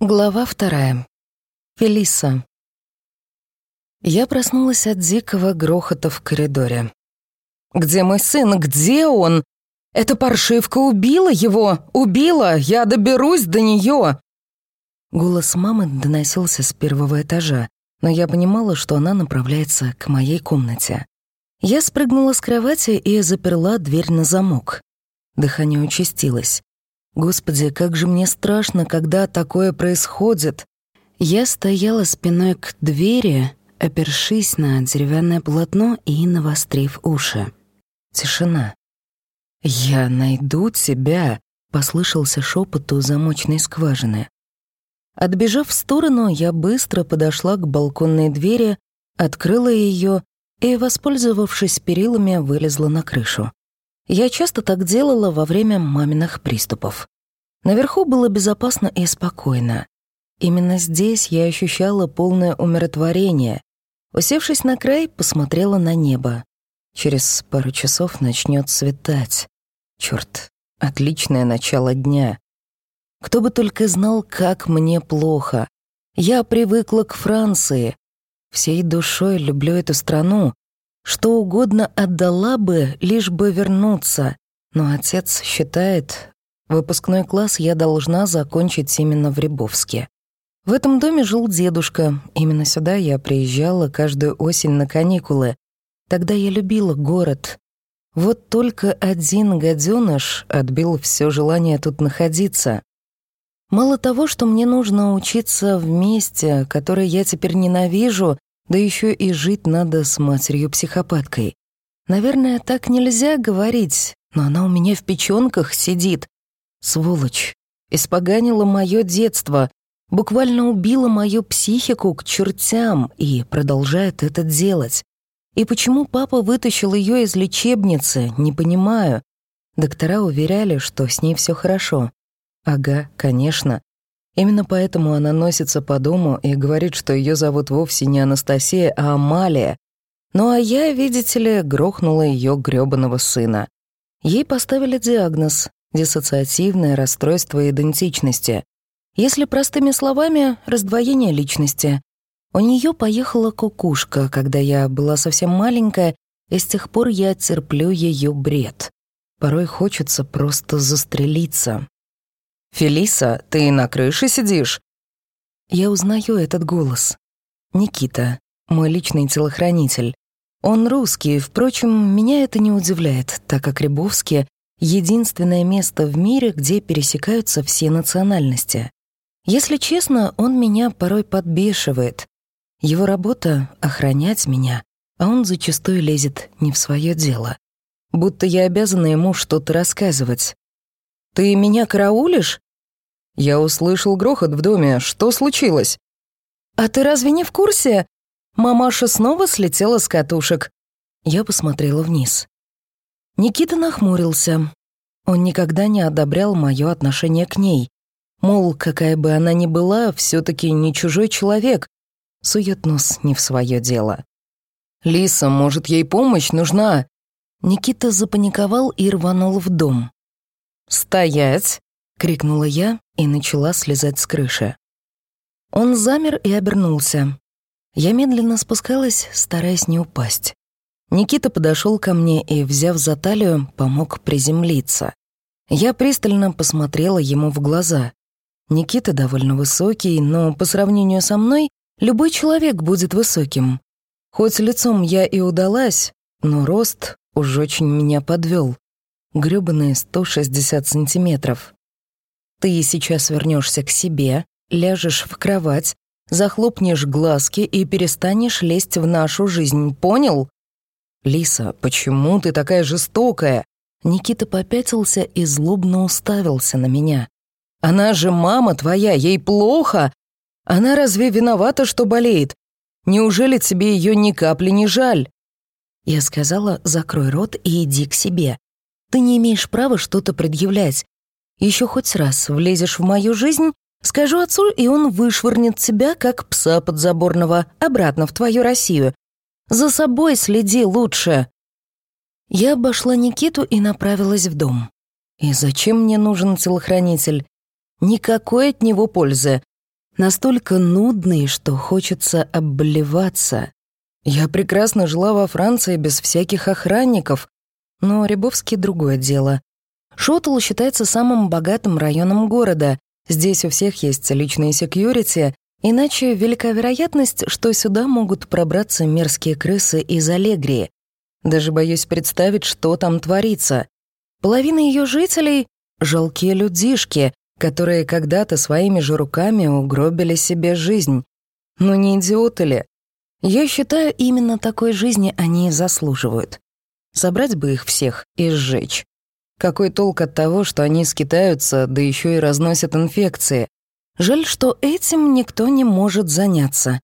Глава вторая. Фелиса. Я проснулась от дикого грохота в коридоре. «Где мой сын? Где он? Эта паршивка убила его! Убила! Я доберусь до нее!» Голос мамы доносился с первого этажа, но я понимала, что она направляется к моей комнате. Я спрыгнула с кровати и заперла дверь на замок. Дыхание участилось. Господи, как же мне страшно, когда такое происходит. Я стояла спиной к двери, опершись на деревянное полотно и навострив уши. Тишина. «Я найду тебя», — послышался шепот у замочной скважины. Отбежав в сторону, я быстро подошла к балконной двери, открыла ее и, воспользовавшись перилами, вылезла на крышу. Я часто так делала во время маминых приступов. Наверху было безопасно и спокойно. Именно здесь я ощущала полное умиротворение. Усевшись на край, посмотрела на небо. Через пару часов начнет светать. Черт, отличное начало дня. Кто бы только знал, как мне плохо. Я привыкла к Франции. Всей душой люблю эту страну, что угодно отдала бы, лишь бы вернуться. Но отец считает, выпускной класс я должна закончить именно в Рябовске. В этом доме жил дедушка. Именно сюда я приезжала каждую осень на каникулы. Тогда я любила город. Вот только один гаденыш отбил все желание тут находиться. Мало того, что мне нужно учиться в месте, которое я теперь ненавижу, да еще и жить надо с матерью-психопаткой. Наверное, так нельзя говорить, но она у меня в печёнках сидит. Сволочь. Испоганила мое детство, буквально убила мою психику к чертям и продолжает это делать. И почему папа вытащил ее из лечебницы, не понимаю. Доктора уверяли, что с ней все хорошо. Ага, конечно. Именно поэтому она носится по дому и говорит, что ее зовут вовсе не Анастасия, а Амалия. Ну а я, видите ли, грохнула ее грёбаного сына. Ей поставили диагноз — диссоциативное расстройство идентичности. Если простыми словами, раздвоение личности. У нее поехала кукушка, когда я была совсем маленькая, и с тех пор я терплю ее бред. Порой хочется просто застрелиться. «Фелиса, ты на крыше сидишь?» Я узнаю этот голос. Никита, мой личный телохранитель. Он русский, впрочем, меня это не удивляет, так как Рябовске — единственное место в мире, где пересекаются все национальности. Если честно, он меня порой подбешивает. Его работа — охранять меня, а он зачастую лезет не в свое дело. Будто я обязана ему что-то рассказывать. «Ты меня караулишь?» «Я услышал грохот в доме. Что случилось?» «А ты разве не в курсе? Мамаша снова слетела с катушек». Я посмотрела вниз. Никита нахмурился. Он никогда не одобрял мое отношение к ней. Мол, какая бы она ни была, все таки не чужой человек. Сует нос не в свое дело. «Лиса, может, ей помощь нужна?» Никита запаниковал и рванул в дом. «Стоять!» — крикнула я и начала слезать с крыши. Он замер и обернулся. Я медленно спускалась, стараясь не упасть. Никита подошел ко мне и, взяв за талию, помог приземлиться. Я пристально посмотрела ему в глаза. Никита довольно высокий, но по сравнению со мной любой человек будет высоким. Хоть лицом я и удалась, но рост уж очень меня подвел грёбаные 160 сантиметров. Ты сейчас вернешься к себе, ляжешь в кровать, захлопнешь глазки и перестанешь лезть в нашу жизнь, понял? Лиса, почему ты такая жестокая? Никита попятился и злобно уставился на меня. Она же мама твоя, ей плохо. Она разве виновата, что болеет? Неужели тебе ее ни капли не жаль? Я сказала, закрой рот и иди к себе. Ты не имеешь права что-то предъявлять. Еще хоть раз влезешь в мою жизнь, скажу отцу, и он вышвырнет тебя, как пса подзаборного, обратно в твою Россию. За собой следи лучше». Я обошла Никиту и направилась в дом. И зачем мне нужен телохранитель? Никакой от него пользы. Настолько нудный, что хочется обливаться. Я прекрасно жила во Франции без всяких охранников, но Рябовский — другое дело. Шотл считается самым богатым районом города. Здесь у всех есть личные секьюрити, иначе велика вероятность, что сюда могут пробраться мерзкие крысы из Аллегрии. Даже боюсь представить, что там творится. Половина ее жителей — жалкие людишки, которые когда-то своими же руками угробили себе жизнь. Но не идиоты ли? Я считаю, именно такой жизни они и заслуживают. Собрать бы их всех и сжечь. Какой толк от того, что они скитаются, да еще и разносят инфекции? Жаль, что этим никто не может заняться.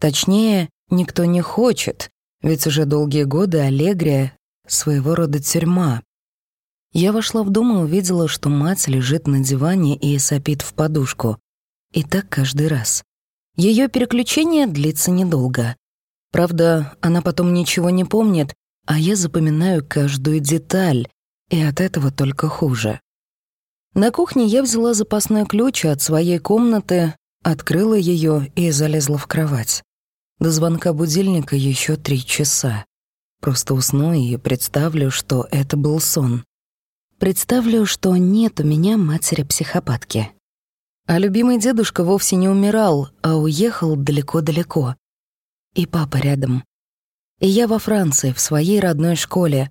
Точнее, никто не хочет, ведь уже долгие годы Аллегрия — своего рода тюрьма. Я вошла в дом и увидела, что мать лежит на диване и сопит в подушку. И так каждый раз. Ее переключение длится недолго. Правда, она потом ничего не помнит, а я запоминаю каждую деталь, и от этого только хуже. На кухне я взяла запасной ключ от своей комнаты, открыла ее и залезла в кровать. До звонка будильника еще три часа. Просто усну и представлю, что это был сон. Представлю, что нет у меня матери-психопатки. А любимый дедушка вовсе не умирал, а уехал далеко-далеко. И папа рядом. И я во Франции, в своей родной школе.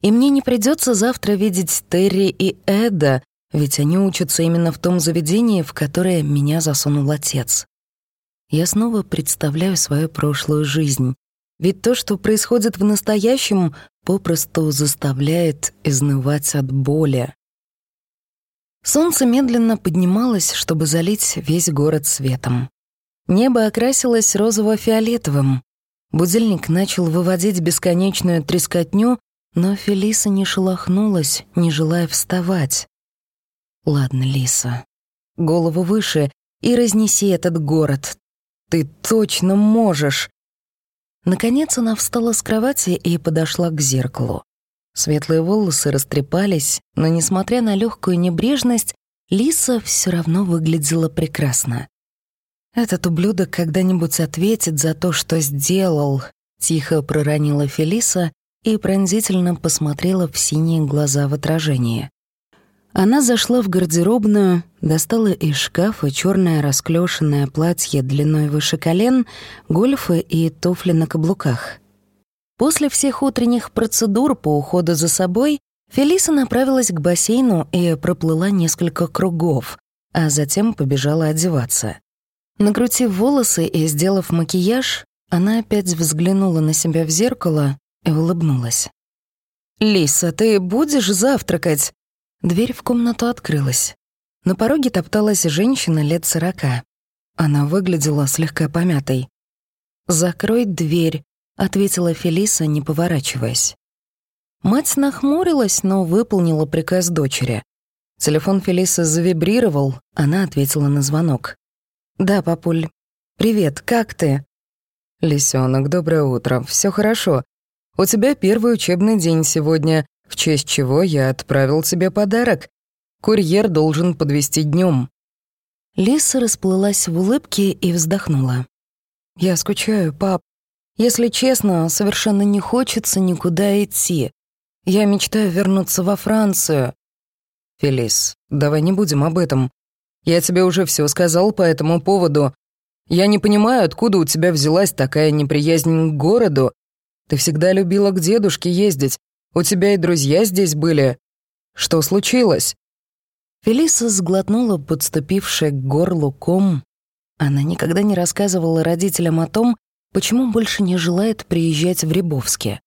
И мне не придется завтра видеть Терри и Эда, ведь они учатся именно в том заведении, в которое меня засунул отец. Я снова представляю свою прошлую жизнь. Ведь то, что происходит в настоящем, попросту заставляет изнывать от боли. Солнце медленно поднималось, чтобы залить весь город светом. Небо окрасилось розово-фиолетовым. Будильник начал выводить бесконечную трескотню, но Фелиса не шелохнулась, не желая вставать. «Ладно, Лиса, голову выше и разнеси этот город. Ты точно можешь!» Наконец она встала с кровати и подошла к зеркалу. Светлые волосы растрепались, но, несмотря на легкую небрежность, Лиса все равно выглядела прекрасно. «Этот ублюдок когда-нибудь ответит за то, что сделал», — тихо проронила Фелиса и пронзительно посмотрела в синие глаза в отражении. Она зашла в гардеробную, достала из шкафа черное расклешенное платье длиной выше колен, гольфы и туфли на каблуках. После всех утренних процедур по уходу за собой Фелиса направилась к бассейну и проплыла несколько кругов, а затем побежала одеваться. Накрутив волосы и сделав макияж, она опять взглянула на себя в зеркало и улыбнулась. «Лиса, ты будешь завтракать?» Дверь в комнату открылась. На пороге топталась женщина лет сорока. Она выглядела слегка помятой. «Закрой дверь», — ответила Фелиса, не поворачиваясь. Мать нахмурилась, но выполнила приказ дочери. Телефон Фелисы завибрировал, она ответила на звонок. «Да, папуль. Привет, как ты?» «Лисёнок, доброе утро. Все хорошо. У тебя первый учебный день сегодня в честь чего я отправил тебе подарок. Курьер должен подвести днем. Лиса расплылась в улыбке и вздохнула. «Я скучаю, пап. Если честно, совершенно не хочется никуда идти. Я мечтаю вернуться во Францию». «Фелис, давай не будем об этом. Я тебе уже все сказал по этому поводу. Я не понимаю, откуда у тебя взялась такая неприязнь к городу. Ты всегда любила к дедушке ездить, у тебя и друзья здесь были. Что случилось?» Фелиса сглотнула подступивший к горлу ком. Она никогда не рассказывала родителям о том, почему больше не желает приезжать в Рябовске.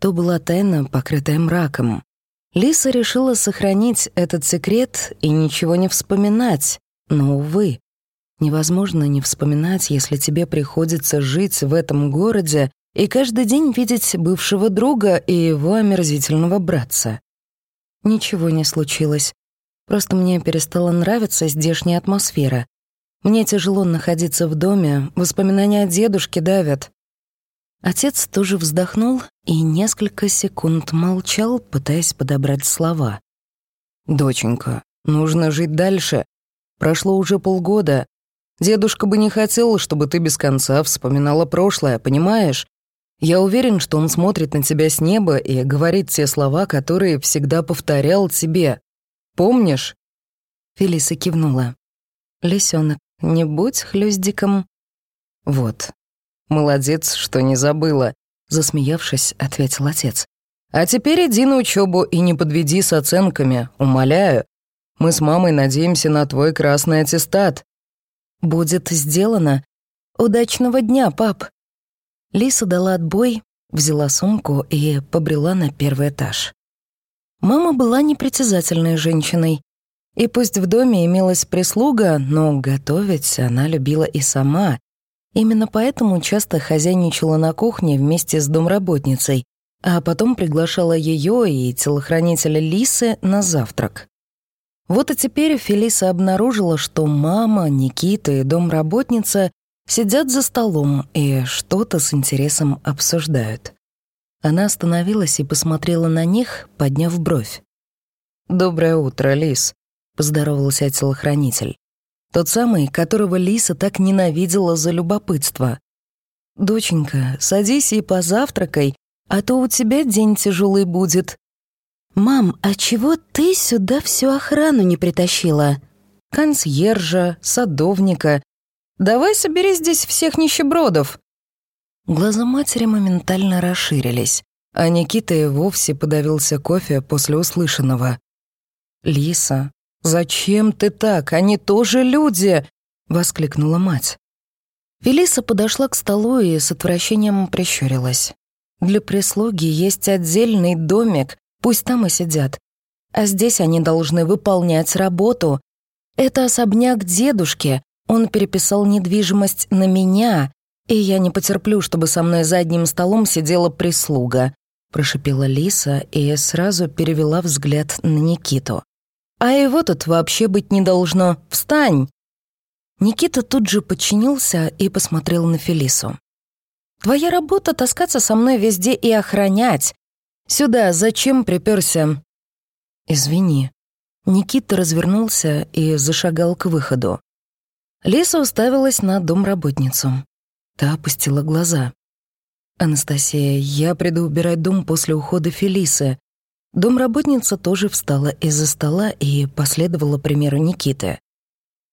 То была тайна, покрытая мраком. Лиса решила сохранить этот секрет и ничего не вспоминать, но, увы, невозможно не вспоминать, если тебе приходится жить в этом городе и каждый день видеть бывшего друга и его омерзительного братца. Ничего не случилось. Просто мне перестала нравиться здешняя атмосфера. Мне тяжело находиться в доме, воспоминания о дедушке давят. Отец тоже вздохнул и несколько секунд молчал, пытаясь подобрать слова. «Доченька, нужно жить дальше. Прошло уже полгода. Дедушка бы не хотел, чтобы ты без конца вспоминала прошлое, понимаешь? Я уверен, что он смотрит на тебя с неба и говорит те слова, которые всегда повторял тебе. Помнишь?» Фелиса кивнула. «Лисёнок, не будь хлюздиком». «Вот. Молодец, что не забыла», — засмеявшись, ответил отец. «А теперь иди на учебу и не подведи с оценками, умоляю. Мы с мамой надеемся на твой красный аттестат». «Будет сделано. Удачного дня, пап». Лиса дала отбой, взяла сумку и побрела на первый этаж. Мама была непритязательной женщиной. И пусть в доме имелась прислуга, но готовить она любила и сама. Именно поэтому часто хозяйничала на кухне вместе с домработницей, а потом приглашала ее и телохранителя Лисы на завтрак. Вот и теперь Фелиса обнаружила, что мама, Никита и домработница сидят за столом и что-то с интересом обсуждают. Она остановилась и посмотрела на них, подняв бровь. «Доброе утро, Лис», — поздоровался телохранитель. Тот самый, которого Лиса так ненавидела за любопытство. «Доченька, садись и позавтракай, а то у тебя день тяжелый будет», «Мам, а чего ты сюда всю охрану не притащила?» «Консьержа, садовника. Давай собери здесь всех нищебродов». Глаза матери моментально расширились, а Никита и вовсе подавился кофе после услышанного. «Лиса, зачем ты так? Они тоже люди!» — воскликнула мать. Фелиса подошла к столу и с отвращением прищурилась. «Для прислуги есть отдельный домик, Пусть там и сидят. А здесь они должны выполнять работу. Это особняк дедушки. Он переписал недвижимость на меня, и я не потерплю, чтобы со мной за одним столом сидела прислуга», прошипела Лиса и сразу перевела взгляд на Никиту. «А его тут вообще быть не должно. Встань!» Никита тут же подчинился и посмотрел на Фелису. «Твоя работа — таскаться со мной везде и охранять. Сюда зачем приперся?» «Извини». Никита развернулся и зашагал к выходу. Лиса уставилась на домработницу. Та опустила глаза. «Анастасия, я приду убирать дом после ухода Фелисы». Домработница тоже встала из-за стола и последовала примеру Никиты.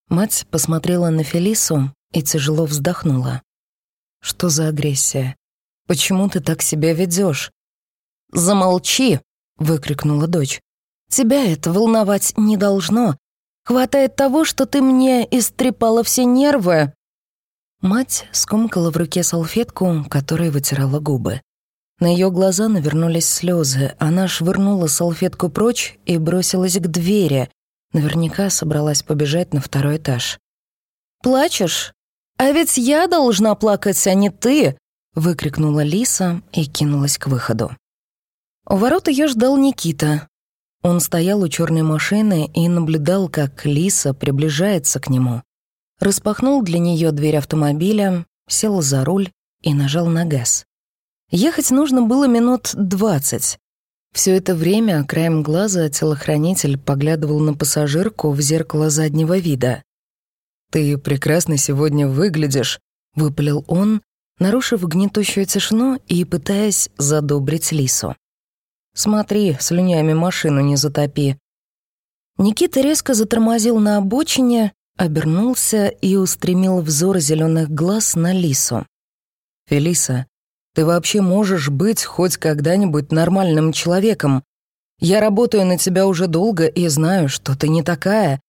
Мать посмотрела на Фелису и тяжело вздохнула. «Что за агрессия? Почему ты так себя ведешь? «Замолчи!» — выкрикнула дочь. «Тебя это волновать не должно. Хватает того, что ты мне истрепала все нервы!» Мать скомкала в руке салфетку, которой вытирала губы. На ее глаза навернулись слезы. Она швырнула салфетку прочь и бросилась к двери. Наверняка собралась побежать на второй этаж. «Плачешь? А ведь я должна плакать, а не ты!» — выкрикнула Лиса и кинулась к выходу. У ворот ее ждал Никита. Он стоял у черной машины и наблюдал, как Лиса приближается к нему. Распахнул для нее дверь автомобиля, сел за руль и нажал на газ. Ехать нужно было минут двадцать. Все это время краем глаза телохранитель поглядывал на пассажирку в зеркало заднего вида. «Ты прекрасно сегодня выглядишь», — выпалил он, нарушив гнетущую тишину и пытаясь задобрить Лису. Смотри, слюнями машину не затопи». Никита резко затормозил на обочине, обернулся и устремил взор зеленых глаз на Лису. «Фелиса, ты вообще можешь быть хоть когда-нибудь нормальным человеком? Я работаю на тебя уже долго и знаю, что ты не такая.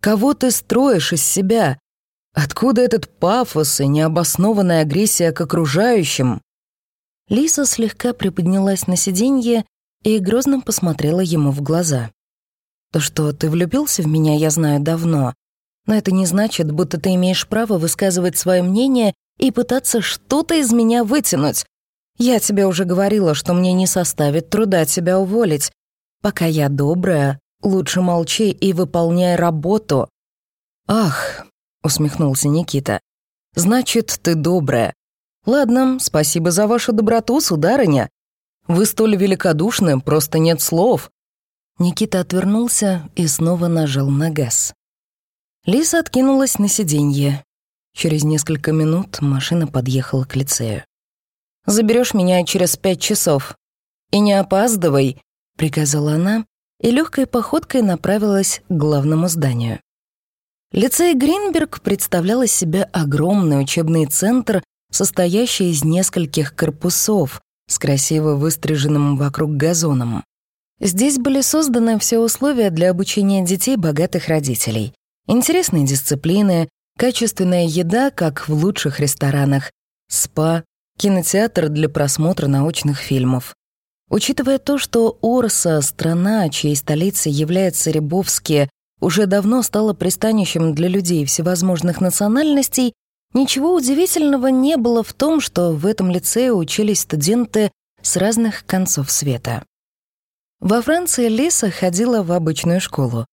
Кого ты строишь из себя? Откуда этот пафос и необоснованная агрессия к окружающим?» Лиса слегка приподнялась на сиденье и грозно посмотрела ему в глаза. «То, что ты влюбился в меня, я знаю давно, но это не значит, будто ты имеешь право высказывать свое мнение и пытаться что-то из меня вытянуть. Я тебе уже говорила, что мне не составит труда тебя уволить. Пока я добрая, лучше молчи и выполняй работу». «Ах», — усмехнулся Никита, — «значит, ты добрая. Ладно, спасибо за вашу доброту, сударыня. Вы столь великодушны, просто нет слов». Никита отвернулся и снова нажал на газ. Лиса откинулась на сиденье. Через несколько минут машина подъехала к лицею. «Заберешь меня через пять часов. И не опаздывай», — приказала она, и легкой походкой направилась к главному зданию. Лицей Гринберг представлял из себя огромный учебный центр, состоящий из нескольких корпусов с красиво выстриженным вокруг газоном. Здесь были созданы все условия для обучения детей богатых родителей. Интересные дисциплины, качественная еда, как в лучших ресторанах, спа, кинотеатр для просмотра научных фильмов. Учитывая то, что Орса, страна, чьей столицей является Рябовске, уже давно стала пристанищем для людей всевозможных национальностей, ничего удивительного не было в том, что в этом лицее учились студенты с разных концов света. Во Франции Лиса ходила в обычную школу.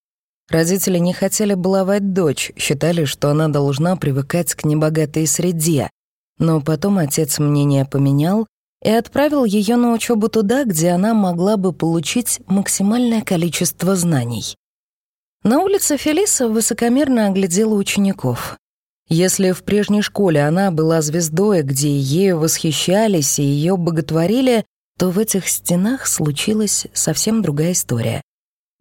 Родители не хотели баловать дочь, считали, что она должна привыкать к небогатой среде. Но потом отец мнение поменял и отправил ее на учебу туда, где она могла бы получить максимальное количество знаний. На улице Фелиса высокомерно оглядела учеников. Если в прежней школе она была звездой, где ею восхищались и ее боготворили, то в этих стенах случилась совсем другая история.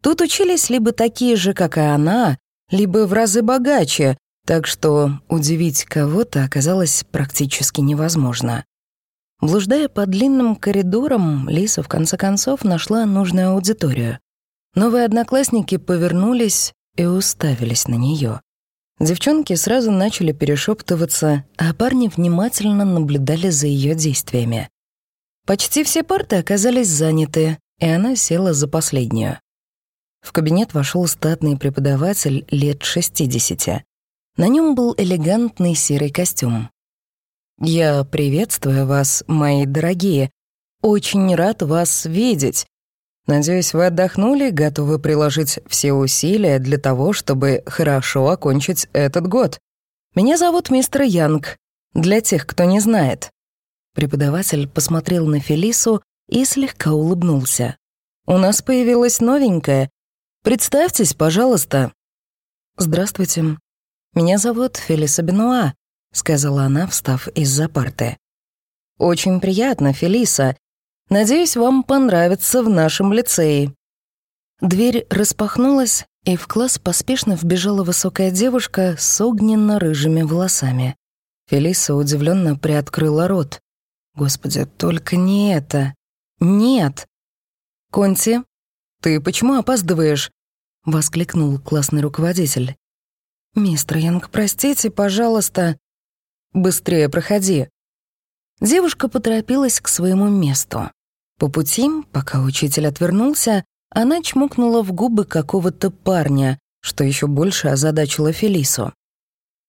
Тут учились либо такие же, как и она, либо в разы богаче, так что удивить кого-то оказалось практически невозможно. Блуждая по длинным коридорам, Лиса в конце концов нашла нужную аудиторию. Новые одноклассники повернулись и уставились на нее. Девчонки сразу начали перешептываться, а парни внимательно наблюдали за ее действиями. Почти все парты оказались заняты, и она села за последнюю. В кабинет вошел статный преподаватель лет 60. На нем был элегантный серый костюм. «Я приветствую вас, мои дорогие. Очень рад вас видеть. Надеюсь, вы отдохнули, готовы приложить все усилия для того, чтобы хорошо окончить этот год. Меня зовут мистер Янг, для тех, кто не знает. Преподаватель посмотрел на Фелису и слегка улыбнулся. «У нас появилась новенькая. Представьтесь, пожалуйста». «Здравствуйте. Меня зовут Фелиса Бенуа», — сказала она, встав из-за парты. «Очень приятно, Фелиса. Надеюсь, вам понравится в нашем лицее». Дверь распахнулась, и в класс поспешно вбежала высокая девушка с огненно-рыжими волосами. Фелиса удивленно приоткрыла рот. Господи, только не это. Нет. Конти, ты почему опаздываешь? Воскликнул классный руководитель. Мистер Янг, простите, пожалуйста. Быстрее проходи. Девушка поторопилась к своему месту. По пути, пока учитель отвернулся, она чмокнула в губы какого-то парня, что еще больше озадачило Фелису.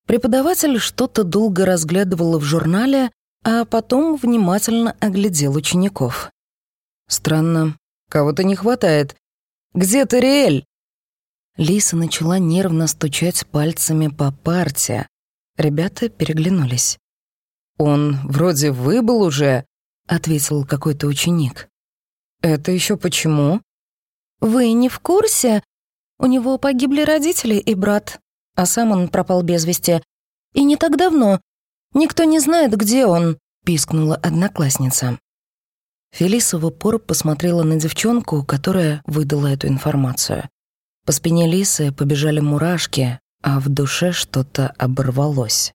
Преподаватель что-то долго разглядывала в журнале, а потом внимательно оглядел учеников. «Странно, кого-то не хватает. Где ты, Риэль?» Лиса начала нервно стучать пальцами по парте. Ребята переглянулись. «Он вроде выбыл уже», — ответил какой-то ученик. «Это еще почему?» «Вы не в курсе? У него погибли родители и брат, а сам он пропал без вести. И не так давно, Никто не знает, где он», — пискнула одноклассница. Фелиса в упор посмотрела на девчонку, которая выдала эту информацию. По спине Лисы побежали мурашки, а в душе что-то оборвалось.